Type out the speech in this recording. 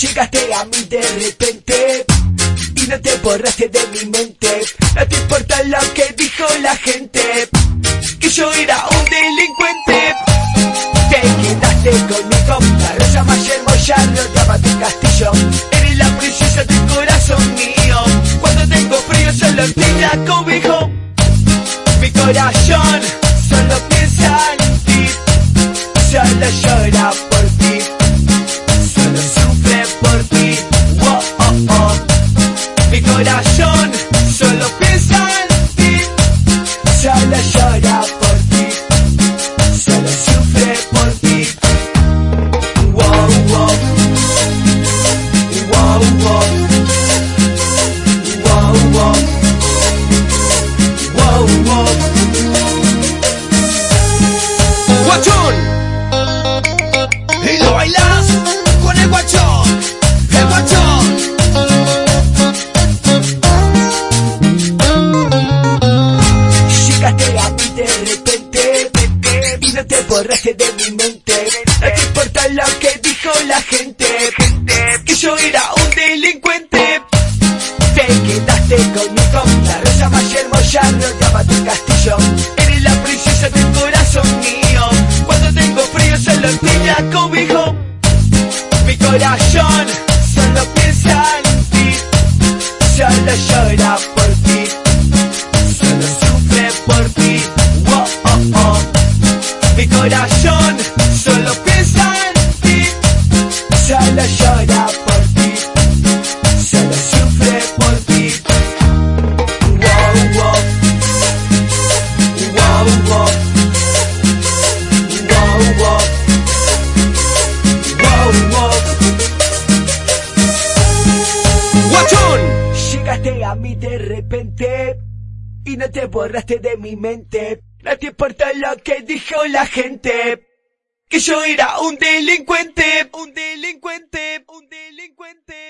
Llegaste a mí de repente y no te borraste de mi mente. No te importa lo que dijo la gente, que yo era un delincuente. Te quedaste conmigo, la rosa más hermosa rodeaba tu castillo. Eres la princesa del corazón mío. Cuando tengo frío solo te la cobijo. Mi corazón solo piensa en ti, solo llora borraste de mi mente. No te importa lo que dijo la gente, que yo era un delincuente. Te quedaste conmigo, la rosa más hermosa rodeaba tu castillo. Eres la princesa del corazón mío. Cuando tengo frío solo te la cobijo. Mi corazón solo piensa en ti, solo llora por ti ¡Guachón! Llegaste a mí de repente y no te borraste de mi mente. No te importa lo que dijo la gente. Que yo era un delincuente, un delincuente, un delincuente.